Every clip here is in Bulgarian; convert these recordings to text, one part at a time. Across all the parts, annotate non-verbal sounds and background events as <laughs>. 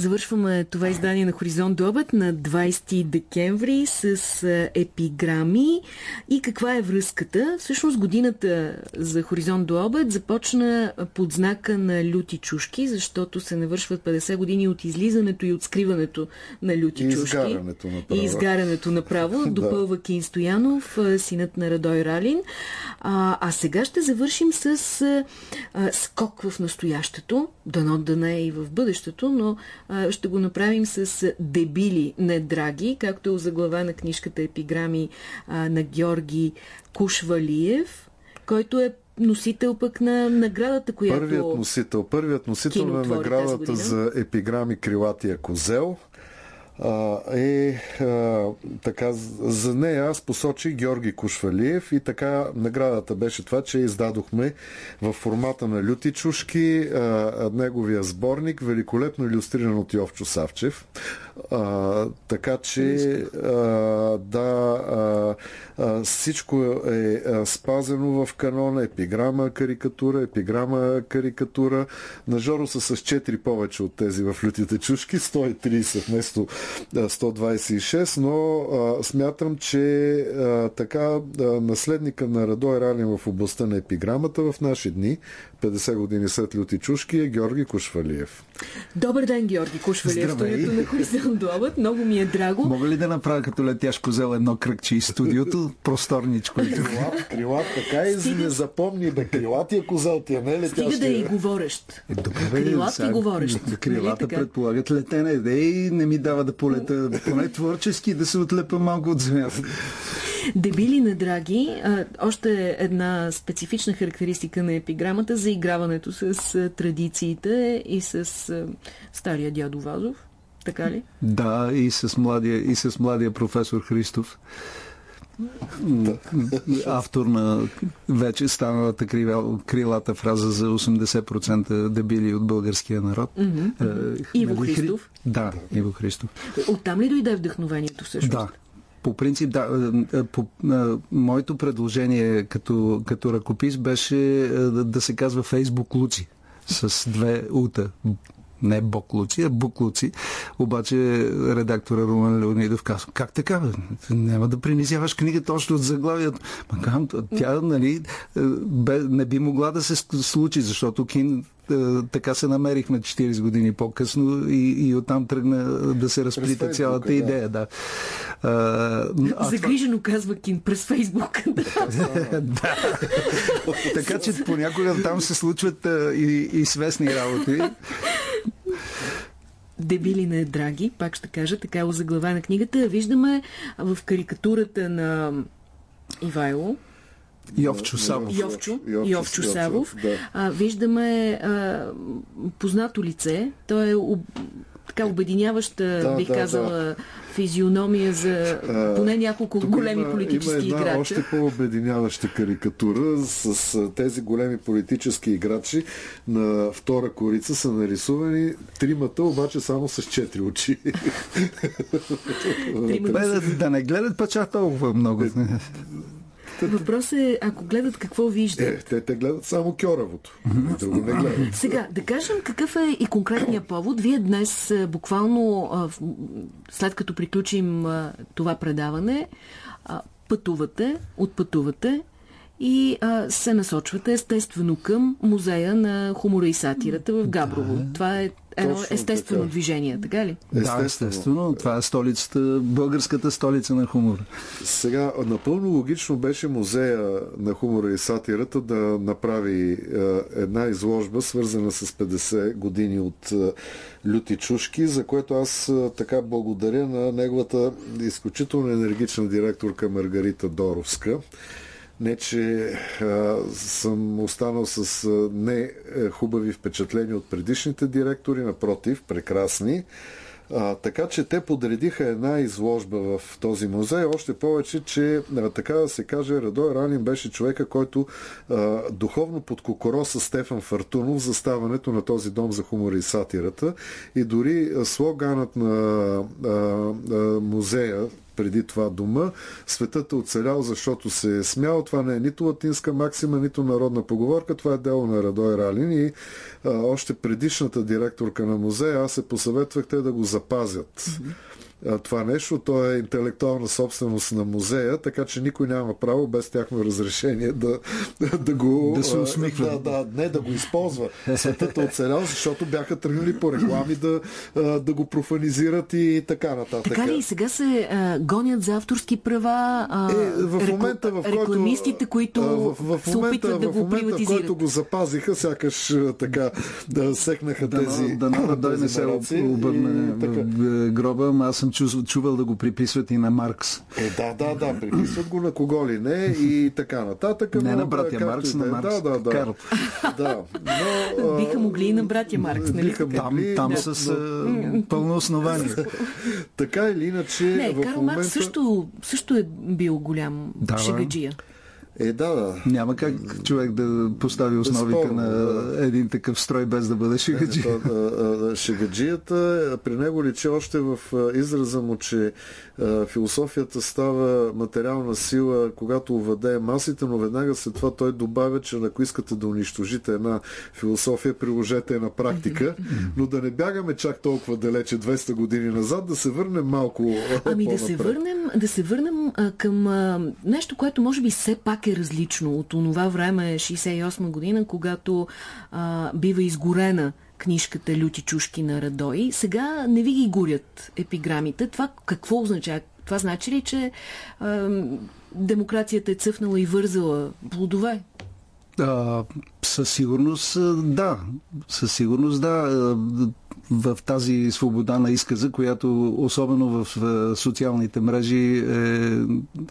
Завършваме това издание на Хоризонт до обед на 20 декември с епиграми. И каква е връзката? Всъщност годината за Хоризонт до обед започна под знака на люти чушки, защото се навършват 50 години от излизането и от скриването на люти и чушки. Изгарянето направо. И изгарянето направо. <laughs> Допълва Кин Стоянов, синът на Радой Ралин. А, а сега ще завършим с а, скок в настоящето. Дано да не е и в бъдещето, но ще го направим с дебили, не драги, както е заглава на книжката Епиграми на Георги Кушвалиев, който е носител пък на наградата, която... Първият носител, първият носител на наградата за епиграми Крилатия козел е така, за нея аз посочих Георги Кушвалиев и така наградата беше това, че издадохме в формата на люти чушки неговия сборник, великолепно иллюстриран от Йовчо Савчев. А, така че а, да а, а, всичко е а, спазено в канона, епиграма, карикатура, епиграма, карикатура. На Жоро са с 4 повече от тези в лютите чушки, 130 вместо 126, но а, смятам, че а, така а, наследника на Радой Ралин в областта на епиграмата в наши дни, 50 години след люти чушки, е Георги Кушвалиев. Добър ден, Георги Кушвалиев, студиото на Хоризонт Добът. Много ми е драго. Мога ли да направя като летящ козел едно кръгче и студиото? Просторничко. Крилат, крилат, така и Стига... не запомни, бе, крилатия козел ти е не летящия. Стига да е и говорещ. Е, добре, крилат и говорещ. Крилата нали предполагат летене. Да и не ми дава да полета. Поне творчески да се отлепа малко от земята. Дебили на драги, още една специфична характеристика на епиграмата за играването с традициите и с стария дядо Вазов. Така ли? Да, и с младия, и с младия професор Христов. Автор на вече станалата крилата фраза за 80% дебили от българския народ. Mm-hmm. Иво нали, Христов. Да, Иво Христов. Оттам ли дойде вдъхновението всъщност? Да, по принцип, да. По, моето предложение като, като ръкопис беше да, да се казва Фейсбук Луци с две ута не Боклуци, а Буклуци. Обаче редактора Румен Леонидов казва, как така? Няма да принизяваш книгата точно от заглавието. Ма тя, нали, не би могла да се случи, защото Кин така се намерихме 40 години по-късно и, и оттам тръгна да се разплита през цялата Фейсбук, идея. Да. А, Загрижено това... казва Кин през Фейсбук. <laughs> <laughs> да. така че понякога там се случват а, и, и свестни работи. Дебили не драги, пак ще кажа, така е озаглава на книгата. Виждаме в карикатурата на Ивайло, Йовчо Савов. Йовчо, Йовчо, Йовчо Савов. Да. А, виждаме а, познато лице. Той е об, така обединяваща, да, бих да, казала, да. физиономия за поне няколко Тук големи има, политически има една още по-обединяваща карикатура с, с тези големи политически играчи на втора корица са нарисувани тримата, обаче само с четири очи. да, да не гледат пача толкова много. Е, Въпросът е, ако гледат какво виждат. Е, те, те гледат само кьоравото. Друго не гледат. Сега, да кажем какъв е и конкретният повод. Вие днес буквално, след като приключим това предаване, пътувате, отпътувате и а, се насочвате естествено към музея на хумора и сатирата в Габрово. Да. Това е едно естествено така. движение, така ли? Естествено. Да, естествено. Това е столицата, българската столица на хумора. Сега, напълно логично беше музея на хумора и сатирата да направи е, една изложба, свързана с 50 години от е, люти чушки, за което аз е, така благодаря на неговата изключително енергична директорка Маргарита Доровска не, че а, съм останал с а, не хубави впечатления от предишните директори, напротив, прекрасни. А, така че те подредиха една изложба в този музей, още повече, че а, така да се каже, Радой Ранин беше човека, който а, духовно подкокоро с Стефан Фартунов за ставането на този дом за хумора и сатирата и дори слоганът на а, а, музея преди това дума. Светът е оцелял, защото се е смял. Това не е нито латинска максима, нито народна поговорка. Това е дело на Радой Ралин и а, още предишната директорка на музея аз се посъветвах те да го запазят. Mm-hmm това нещо. То е интелектуална собственост на музея, така че никой няма право без тяхно разрешение да, да го... Да се усмихва. Да, да, не да го използва. Светът е оцелял, защото бяха тръгнали по реклами да, да го профанизират и така нататък. Така ли и сега се а, гонят за авторски права а, е, в момента, в който, рекламистите, които в, в, в се опитват да го момента, приватизират? в който го запазиха, сякаш така да секнаха да, тези... Да, да, да не се обърне в гроба, аз съм съм чувал да го приписват и на Маркс. Е, да, да, да, приписват го на кого ли не и така нататък. Не на братя Маркс, на Маркс. Да, да, да. Карл. да. Но, биха могли и на братя Маркс, нали? Биха там, могли, там но, с но... пълно основание. <laughs> така или иначе... Не, в Карл момента... Маркс също, също е бил голям да, шегаджия. Е, да, да. Няма как човек да постави основите Безспорно, на да. един такъв строй без да бъде шегаджи. Шегаджията, при него личи още в израза му, че философията става материална сила, когато увладее масите, но веднага след това той добавя, че ако искате да унищожите една философия, приложете на практика, <laughs> но да не бягаме чак толкова далече 200 години назад, да се върнем малко Ами да се върнем, да се върнем а, към а, нещо, което може би все пак е различно от онова време, 68 година, когато а, бива изгорена книжката Люти чушки на Радой. Сега не ви ги горят епиграмите. Това какво означава? Това значи ли, че а, демокрацията е цъфнала и вързала плодове? А, със сигурност да. Със сигурност да в тази свобода на изказа, която особено в социалните мрежи е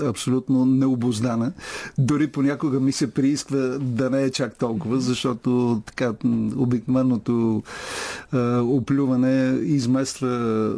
абсолютно необоздана. Дори понякога ми се приисква да не е чак толкова, защото така обикновеното е, оплюване измества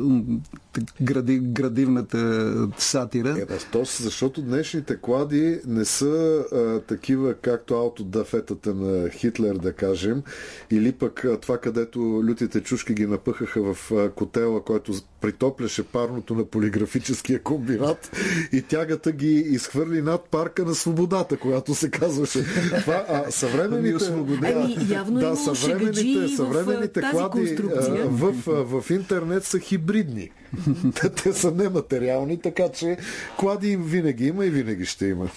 гради, градивната сатира. Е, то, защото днешните клади не са а, такива, както аутодафетата на Хитлер, да кажем, или пък а, това, където лютите чушки ги напъхаха в а, котела, който притопляше парното на полиграфическия комбинат и тягата ги изхвърли над парка на свободата, която се казваше. Това, а съвременните... Ами, явно да, съвременните, съвременните в клади в, в, в интернет са хибридни. <laughs> Те са нематериални, така че клади винаги има и винаги ще има.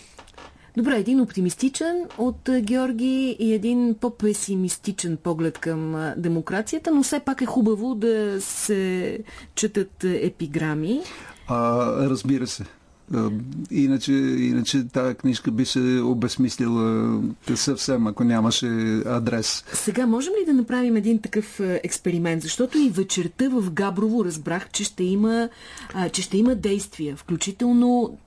Добре, един оптимистичен от Георги и един по-песимистичен поглед към демокрацията, но все пак е хубаво да се четат епиграми. А, разбира се. Иначе, иначе тази книжка би се обезмислила съвсем, ако нямаше адрес. Сега можем ли да направим един такъв експеримент? Защото и вечерта в Габрово разбрах, че ще има, че ще има действия, включително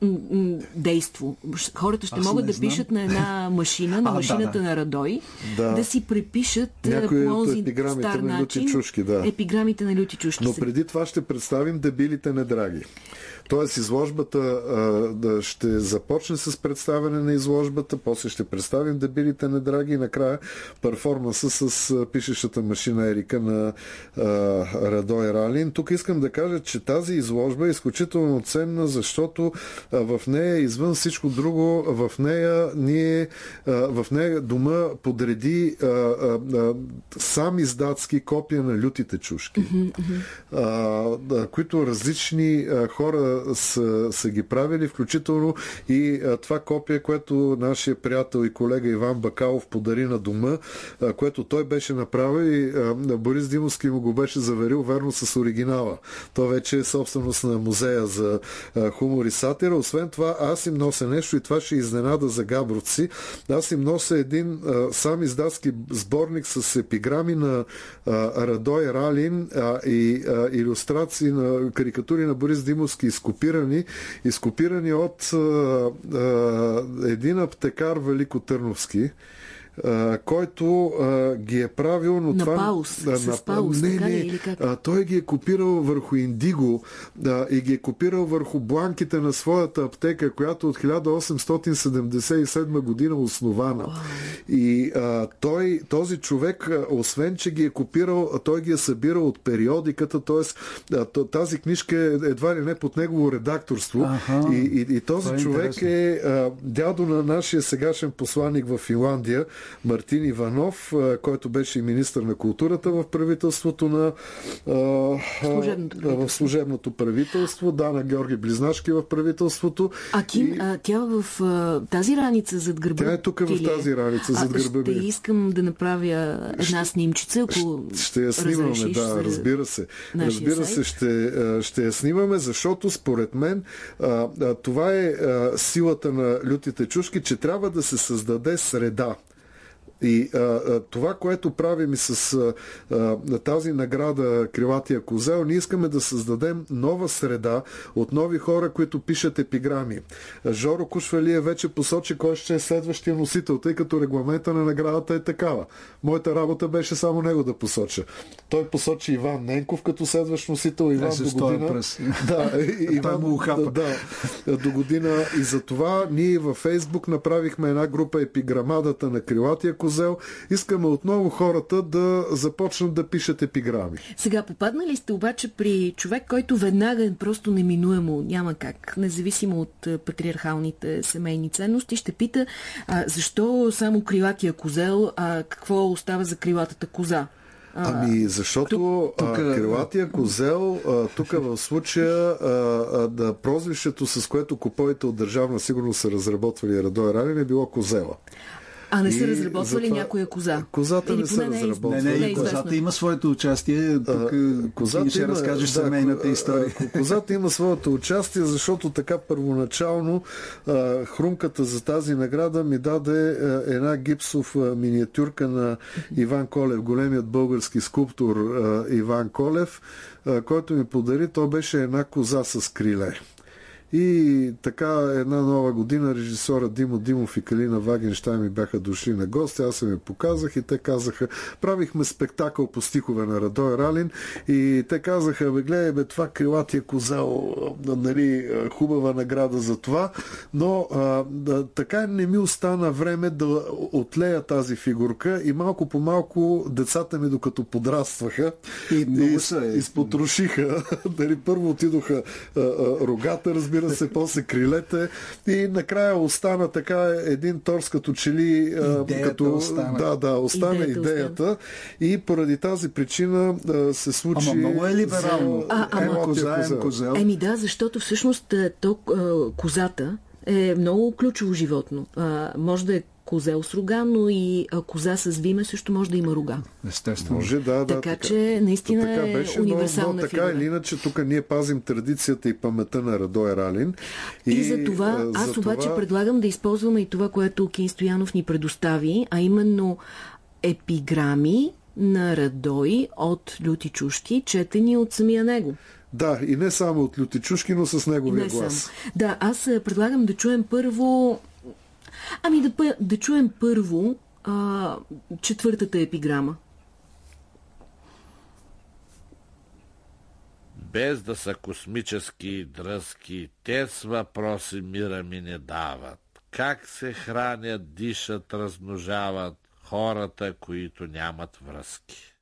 действо. Хората ще Аз могат да знам. пишат на една <laughs> машина, на а, машината да, да. на Радой, да. да си препишат Някои по онзи стар на начин чушки, да. епиграмите на люти чушки. Но преди това ще представим дебилите недраги. Тоест изложбата а, да ще започне с представяне на изложбата, после ще представим дебилите недраги и накрая перформанса с а, пишещата машина Ерика на а, Радой Ралин. Тук искам да кажа, че тази изложба е изключително ценна, защото а, в нея, извън всичко друго, в нея ние, а, в нея дома подреди а, а, а, сам издатски копия на лютите чушки, а, а, които различни а, хора са, са ги правили, включително и това копие, което нашия приятел и колега Иван Бакалов подари на дома, което той беше направил и Борис Димовски му го беше заверил верно с оригинала. То вече е собственост на музея за хумор и сатира. Освен това, аз им нося нещо и това ще изненада за габровци. Аз им нося един сам издатски сборник с епиграми на Радой Ралин и иллюстрации на карикатури на Борис Димовски изкопирани, изкопирани от а, а, един аптекар Великотърновски, а, който а, ги е правил, но на това... Паус, а, с Паус, не, не, как? А, той ги е копирал върху Индиго да, и ги е копирал върху бланките на своята аптека, която от 1877 година е основана. Wow. И а, той, този човек, освен, че ги е копирал, той ги е събирал от периодиката, т.е. тази книжка е едва ли не под негово редакторство. Ага, и, и, и този е човек интересно. е а, дядо на нашия сегашен посланник в Финландия, Мартин Иванов, който беше и министър на културата в правителството на служебното в служебното правителство, да, на Георги Близнашки в правителството. А Ким, и... а, тя в а, тази раница зад гърба Тя е тук в тази раница зад гърба Ще искам да направя една снимчица, ако ще, ще я снимаме, да, разбира се. Разбира сайт. се, ще, ще я снимаме, защото според мен а, а, това е а, силата на лютите чушки, че трябва да се създаде среда. И а, а, това, което правим и с а, а, тази награда Крилатия козел, ние искаме да създадем нова среда от нови хора, които пишат епиграми. Жоро Кушвалия вече посочи кой ще е следващия носител, тъй като регламента на наградата е такава. Моята работа беше само него да посоча. Той посочи Иван Ненков като следващ носител. Иван до година. Пръс. <laughs> Да, <laughs> Иван, му да, да, до година. И за това ние във Фейсбук направихме една група епиграмадата на Крилатия козел. Искаме отново хората да започнат да пишат епиграми. Сега попаднали сте обаче при човек, който веднага е просто неминуемо, няма как, независимо от е, патриархалните семейни ценности, ще пита а, защо само крилатия козел, а какво остава за крилатата коза? Ами, защото тук, тук... крилатия козел, тук в случая да прозвището, с което купоите от Държавна сигурност са разработвали Радой Ралин е било козела. А не са разработвали това... някоя коза? Козата Или не са разработвали. Не, не, не, козата има своето участие. Тук козата ще има, разкажеш да, семейната история. Козата има своето участие, защото така първоначално а, хрумката за тази награда ми даде а, една гипсов а, миниатюрка на Иван Колев, големият български скулптор а, Иван Колев, а, който ми подари. То беше една коза с криле. И така една нова година режисора Димо Димов и Калина Вагенштайн ми бяха дошли на гости. Аз се ми показах и те казаха, правихме спектакъл по стихове на Радой Ралин и те казаха, бе, гледай, бе, това крилатия козел, нали, хубава награда за това, но а, да, така не ми остана време да отлея тази фигурка и малко по малко децата ми, докато подрастваха, и, и, и изпотрошиха. Дали, <laughs> първо отидоха а, а, рогата, разбира разбира се, после крилете и накрая остана така един торс като че ли идеята като, остана. да, да, остана идеята, идеята и поради тази причина се случи Ама много е либерално. А, ама коза, козел. козел. Еми да, защото всъщност то, козата е много ключово животно. А, може да е козел с рога, но и коза с виме също може да има рога. Естествено. Може, да, да. Така, така че наистина така беше, е универсална но, но така или иначе тук ние пазим традицията и паметта на Радой Ралин. И, и за това, аз за обаче това... предлагам да използваме и това, което Кин Стоянов ни предостави, а именно епиграми на Радой от Люти Чушки, четени от самия него. Да, и не само от Люти Чушки, но с неговия глас. Само. Да, аз предлагам да чуем първо Ами да, да чуем първо а, четвъртата епиграма. Без да са космически и дръзки, те с въпроси мира ми не дават. Как се хранят, дишат, размножават хората, които нямат връзки.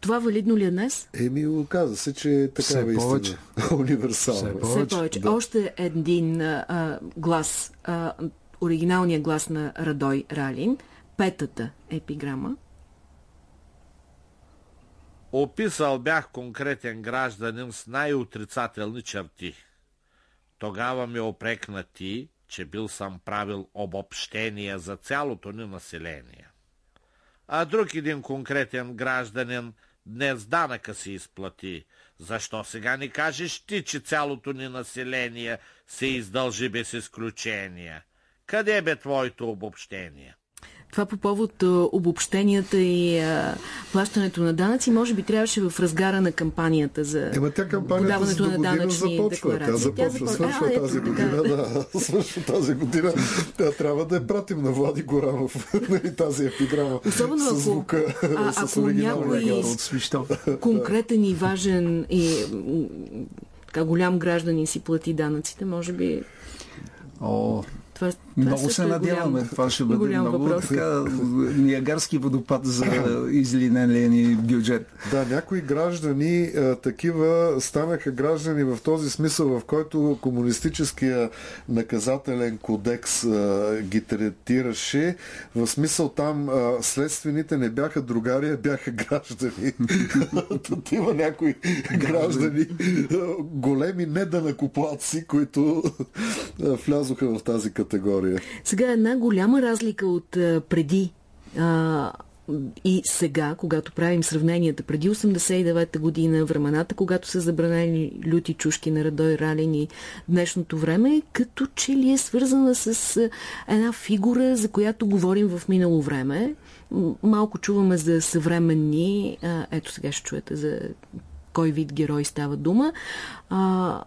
Това валидно ли е днес? Еми, оказа се, че е такава истина. Универсално. Все повече. <laughs> Все повече. Да. Още един а, глас а, оригиналния глас на Радой Ралин, петата епиграма. Описал бях конкретен гражданин с най-отрицателни черти. Тогава ми опрекна ти, че бил съм правил обобщение за цялото ни население. А друг един конкретен гражданин днес данъка си изплати. Защо сега ни кажеш ти, че цялото ни население се издължи без изключение? Къде бе твоето обобщение? Това по повод обобщенията и а, плащането на данъци, може би трябваше в разгара на кампанията за Ема тя кампанията за на данъчни започва. декларации. Тя започва, тя започва. свършва а, тази година. Да, <laughs> свършва тази година. Тя трябва да я пратим на Влади Горанов <laughs> нали, тази епиграма. Особено ако, звука, а, <laughs> ако някой конкретен и важен и така голям гражданин си плати данъците, може би О, това, това много се надяваме. Голям, това ще бъде много въпрос. така ниагарски водопад за излинен бюджет. Да, някои граждани а, такива станаха граждани в този смисъл, в който комунистическия наказателен кодекс а, ги третираше. В смисъл там а, следствените не бяха другари, бяха граждани. <laughs> Тут има някои граждани, големи неданакоплаци, които влязоха в тази категория категория. Сега една голяма разлика от а, преди а, и сега, когато правим сравненията, преди 89-та година, времената, когато са забранени люти чушки на Радой Ралин и днешното време, като че ли е свързана с една фигура, за която говорим в минало време. Малко чуваме за съвременни, ето сега ще чуете за кой вид герой става дума. А,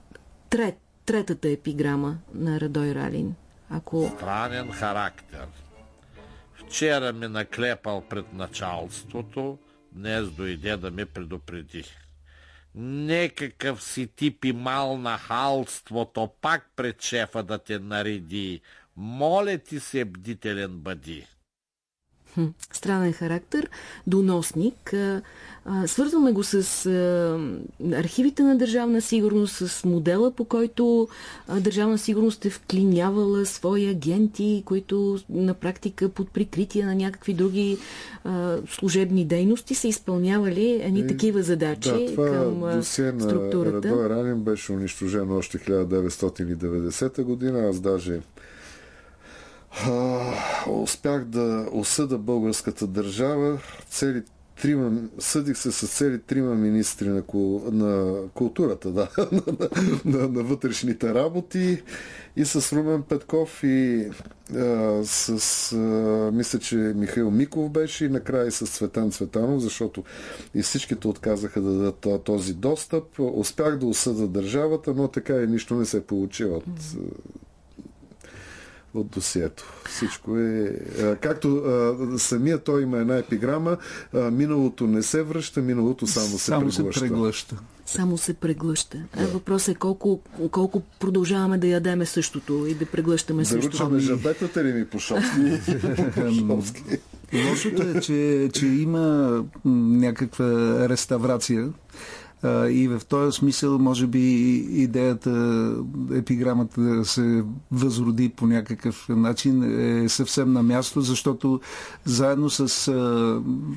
трет, третата епиграма на Радой Ралин – ако... Странен характер. Вчера ми наклепал пред началството, днес дойде да ме предупреди. Некакъв си тип и мал на халството пак пред шефа да те нареди. Моля ти се, бдителен бъди странен характер, доносник. Свързваме го с архивите на Държавна сигурност, с модела, по който Държавна сигурност е вклинявала свои агенти, които на практика под прикритие на някакви други служебни дейности са изпълнявали едни такива задачи да, това към досие структурата. Радой Ранин беше унищожено още 1990 година. Аз даже успях да осъда българската държава. Цели трима, съдих се с цели трима министри на, на културата, да, <laughs> на, на, на вътрешните работи и с Румен Петков и а, с, а, мисля, че Михаил Миков беше и накрая и с Цветан Цветанов, защото и всичките отказаха да дадат този достъп. Успях да осъда държавата, но така и нищо не се получи от от досието. Всичко е... Както а, самия той има една епиграма, а, миналото не се връща, миналото само се само преглъща. Се преглъща. Само се преглъща. Да. Въпросът е колко, колко продължаваме да ядеме същото и да преглъщаме да същото. Да ручаме жабетата ли ми по? <laughs> Лошото е, че, че има някаква реставрация и в този смисъл, може би, идеята, епиграмата да се възроди по някакъв начин е съвсем на място, защото заедно с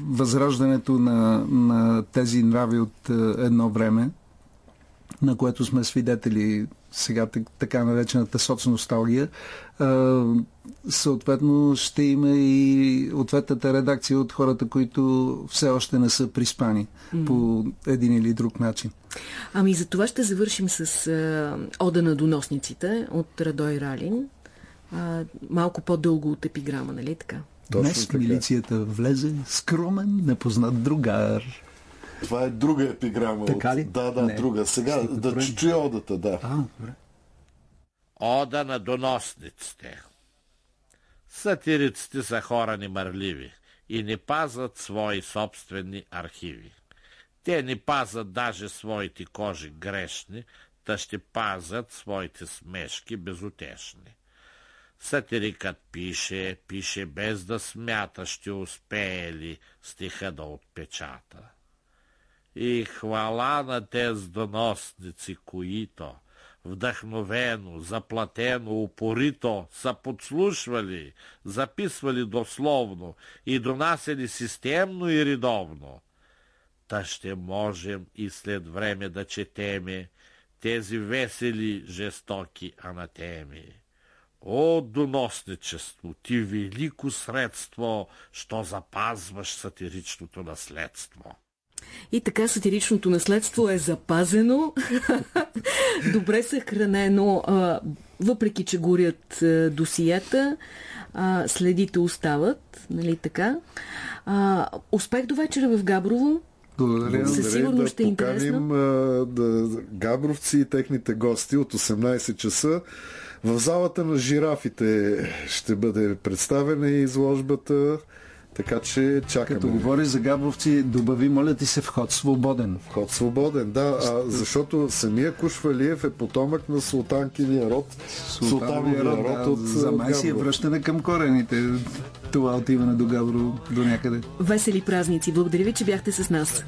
възраждането на, на тези нрави от едно време, на което сме свидетели сега така наречената соцносталгия, съответно ще има и ответната редакция от хората, които все още не са приспани mm. по един или друг начин. Ами за това ще завършим с а, Ода на доносниците от Радой Ралин. А, малко по-дълго от епиграма, нали така? Точно Днес така. милицията влезе скромен, непознат другар. Това е друга епиграма. Така ли? От... Да, да, Не. друга. Сега Ще да чуя одата, да. А, добре. Ода на доносниците. Сатириците са хора немърливи и не пазат свои собствени архиви. Те не пазат даже своите кожи грешни, та ще пазят своите смешки безутешни. Сатирикът пише, пише без да смята, ще успее ли стиха да отпечата. И хвала на тези доносници, които вдъхновено, заплатено, упорито са подслушвали, записвали дословно и донасяли системно и редовно. Та ще можем и след време да четеме тези весели, жестоки анатеми. О, доносничество, ти велико средство, що запазваш сатиричното наследство! И така сатиричното наследство е запазено, <laughs> добре съхранено. въпреки че горят досията, а, следите остават, нали така. А, успех до вечера в Габрово. Благодаря. Със сигурност да ще е интересно. Да, габровци и техните гости от 18 часа. В залата на жирафите ще бъде представена изложбата. Така че чакаме. Като говориш за габровци, добави, моля ти се, вход свободен. Вход свободен, да. А, защото самия Кушвалиев е потомък на султанкиния род. Султановия род, род да, от За май си е връщане към корените. Това отиване до Габрово до някъде. Весели празници. Благодаря ви, че бяхте с нас.